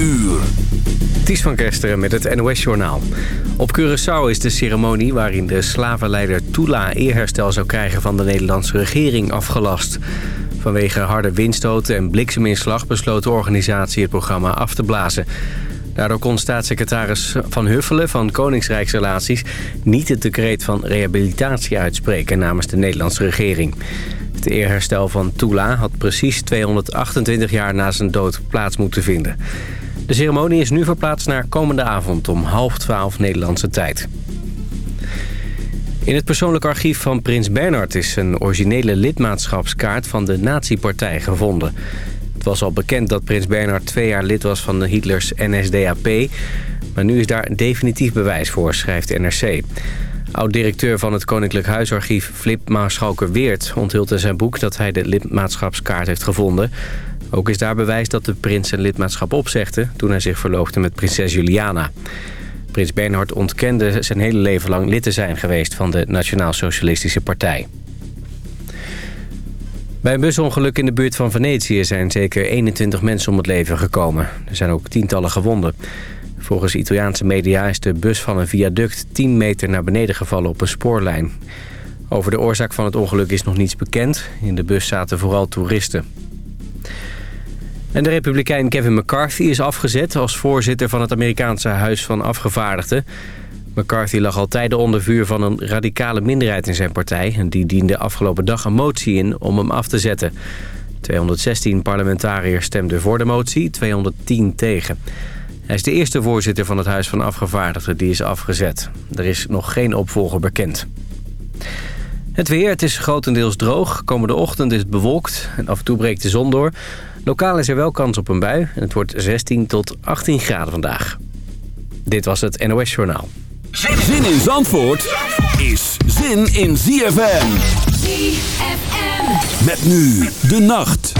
uur. Ties van Kesteren met het NOS-journaal. Op Curaçao is de ceremonie waarin de slavenleider Tula eerherstel zou krijgen van de Nederlandse regering afgelast. Vanwege harde windstoten en blikseminslag besloot de organisatie het programma af te blazen. Daardoor kon staatssecretaris Van Huffelen van Koningsrijksrelaties niet het decreet van rehabilitatie uitspreken namens de Nederlandse regering. Het eerherstel van Tula had precies 228 jaar na zijn dood plaats moeten vinden. De ceremonie is nu verplaatst naar komende avond om half twaalf Nederlandse tijd. In het persoonlijk archief van prins Bernhard is een originele lidmaatschapskaart van de nazi-partij gevonden. Het was al bekend dat prins Bernhard twee jaar lid was van Hitlers NSDAP... maar nu is daar definitief bewijs voor, schrijft NRC. Oud-directeur van het Koninklijk Huisarchief Flip Maarschalker Weert onthult in zijn boek dat hij de lidmaatschapskaart heeft gevonden. Ook is daar bewijs dat de prins zijn lidmaatschap opzegde toen hij zich verloofde met prinses Juliana. Prins Bernhard ontkende zijn hele leven lang lid te zijn geweest van de Nationaal Socialistische Partij. Bij een busongeluk in de buurt van Venetië zijn zeker 21 mensen om het leven gekomen. Er zijn ook tientallen gewonden. Volgens Italiaanse media is de bus van een viaduct 10 meter naar beneden gevallen op een spoorlijn. Over de oorzaak van het ongeluk is nog niets bekend. In de bus zaten vooral toeristen. En de republikein Kevin McCarthy is afgezet als voorzitter van het Amerikaanse Huis van Afgevaardigden. McCarthy lag al tijden onder vuur van een radicale minderheid in zijn partij... en die diende afgelopen dag een motie in om hem af te zetten. 216 parlementariërs stemden voor de motie, 210 tegen. Hij is de eerste voorzitter van het Huis van Afgevaardigden die is afgezet. Er is nog geen opvolger bekend. Het weer, het is grotendeels droog. Komende ochtend is het bewolkt en af en toe breekt de zon door. Lokaal is er wel kans op een bui en het wordt 16 tot 18 graden vandaag. Dit was het NOS Journaal. Zin in Zandvoort is zin in ZFM. ZFM. Met nu de nacht.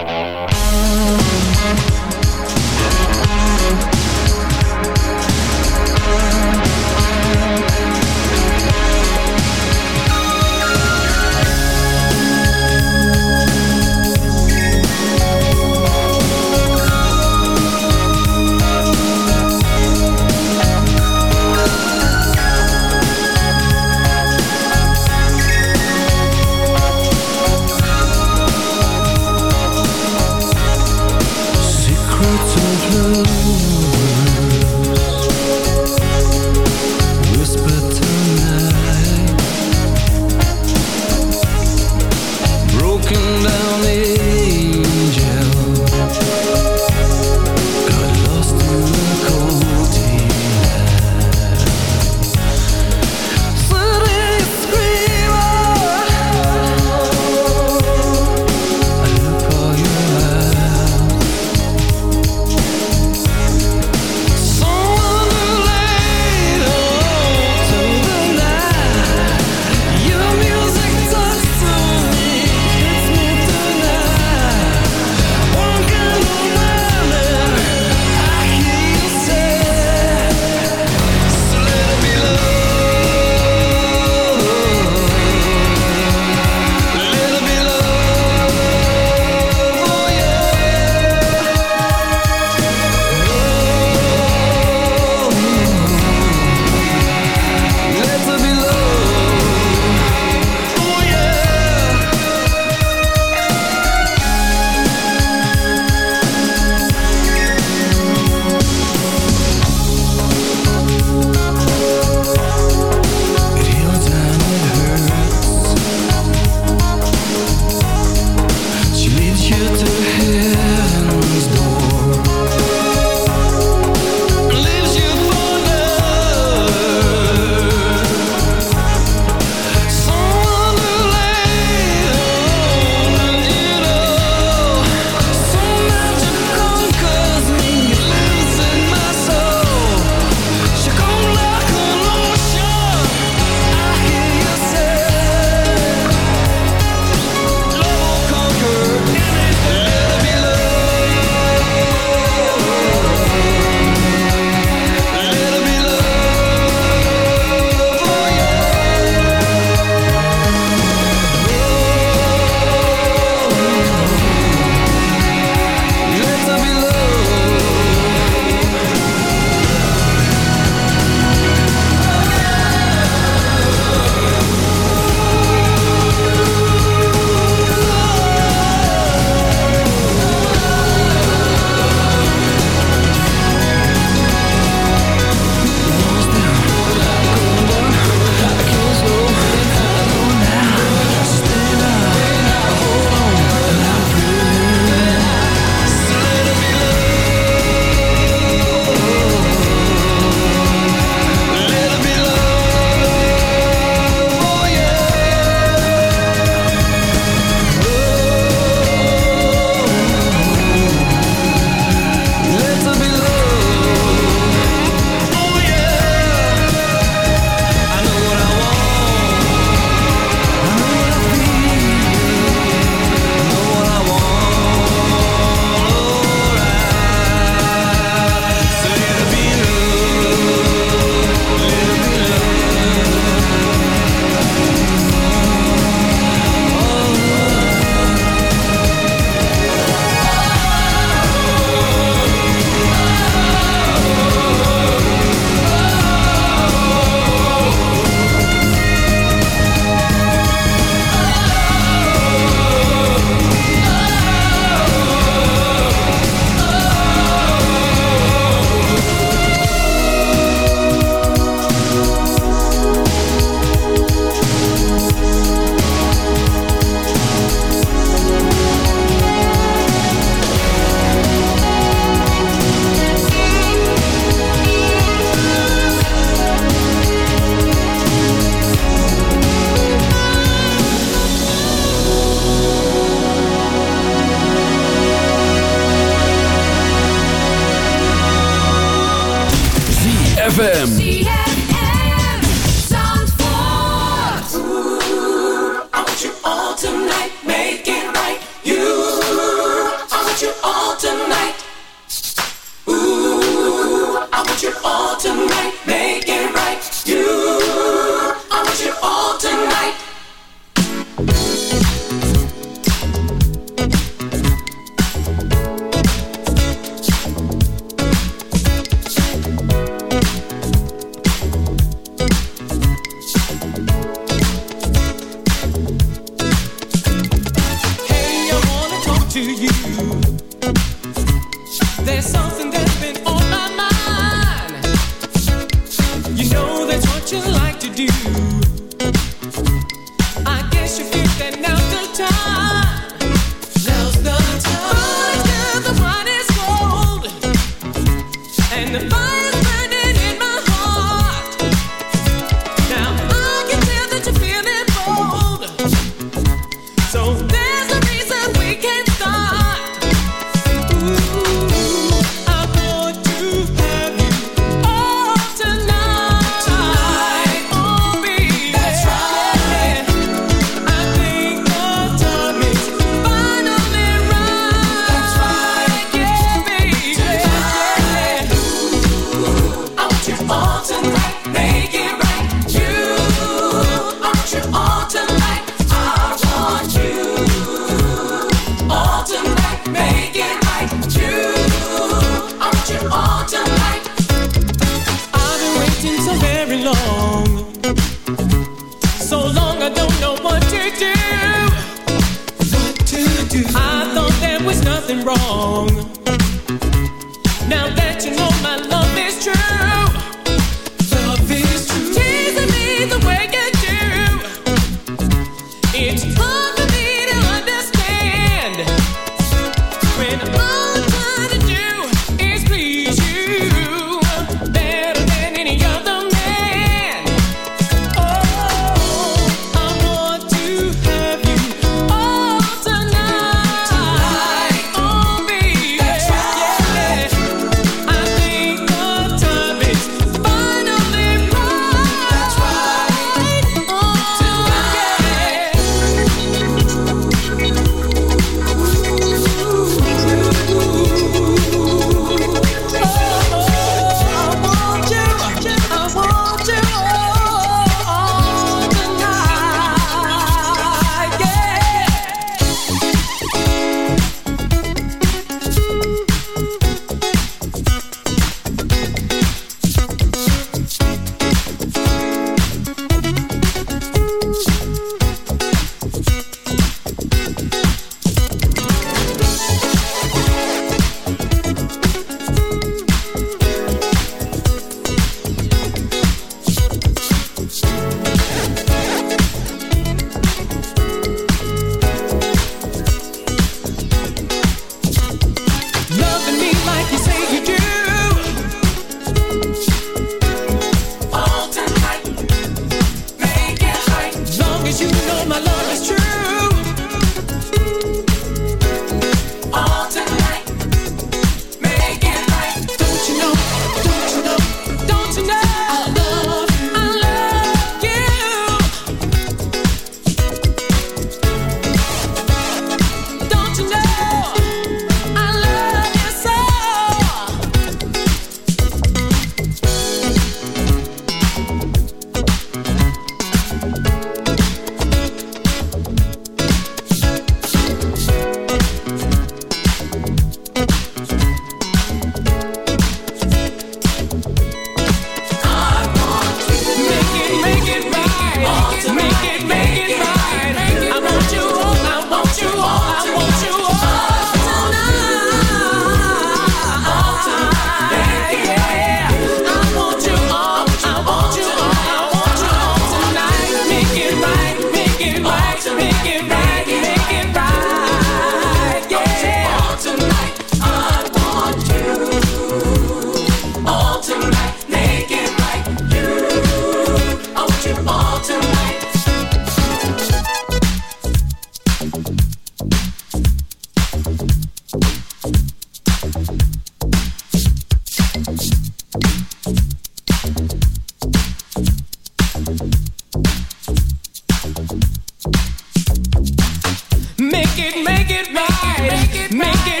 Make it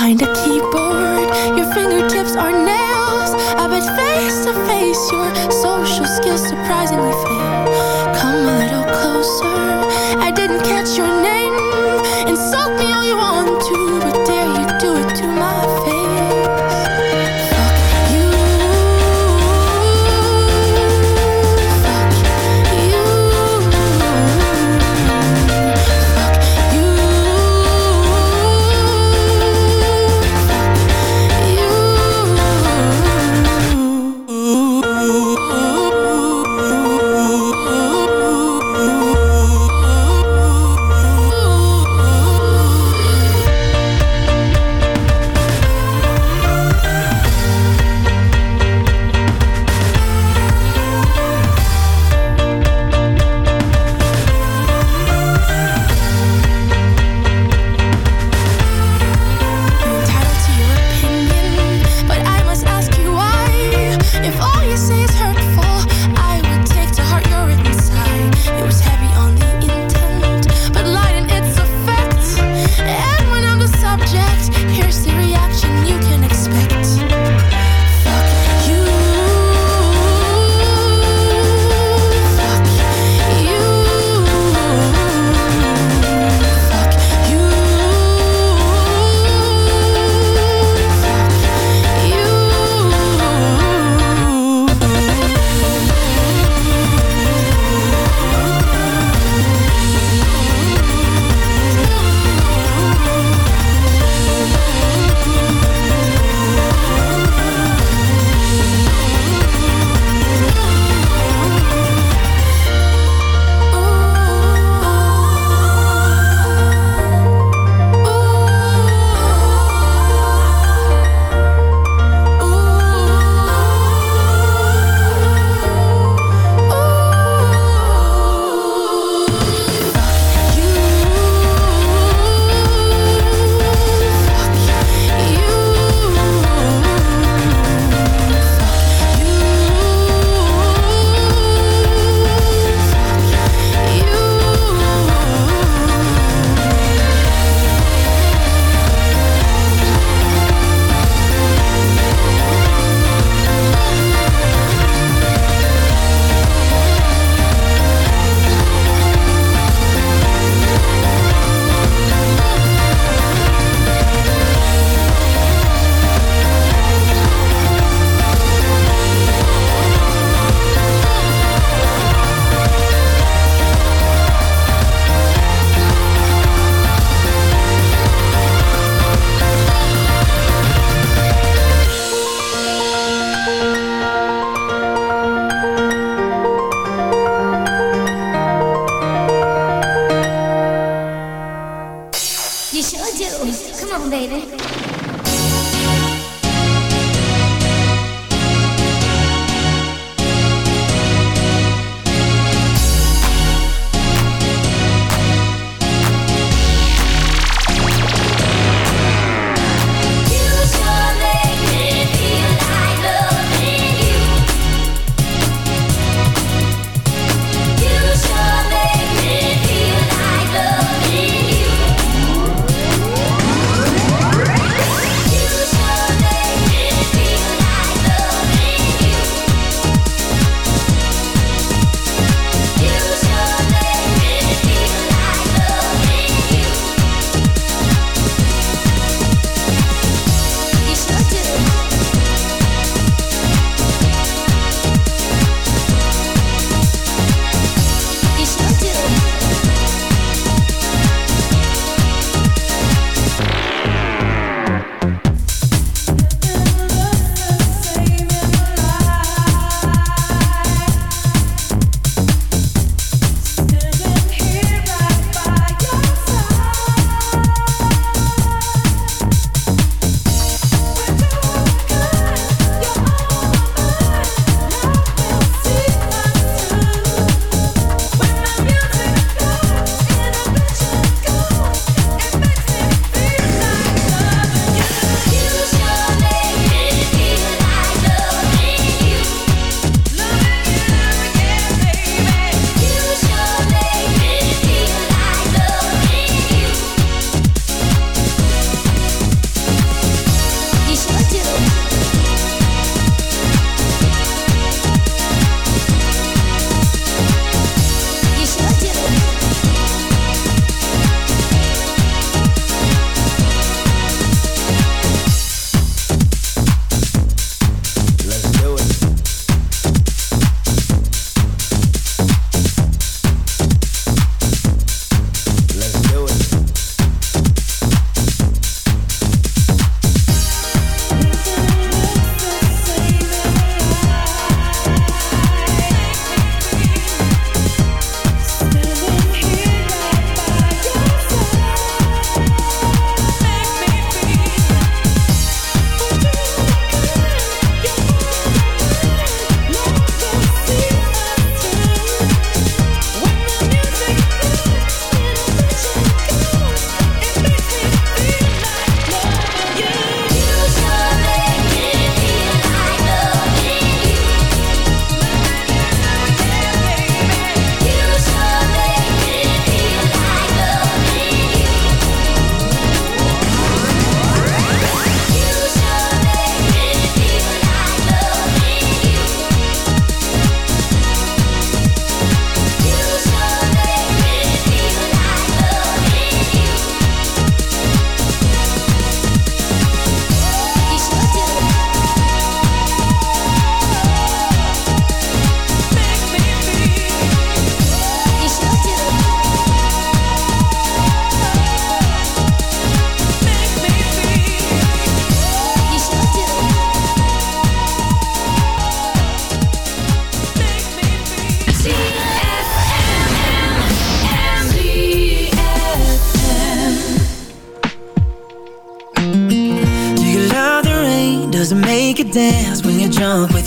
behind a keyboard,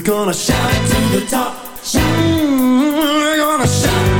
We're gonna shout it to the top. Mm we're gonna shout.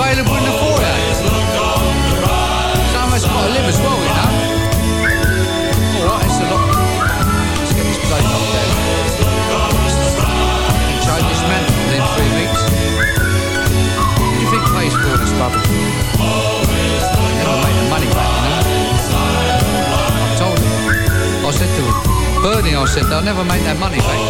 Available in the foyer. Some of us got to live as well, you know. Alright, it's a lot. Change this man three weeks. Do you think this? Never the money back, you know. I told him. I said to Bernie, I said, they'll never make that money back.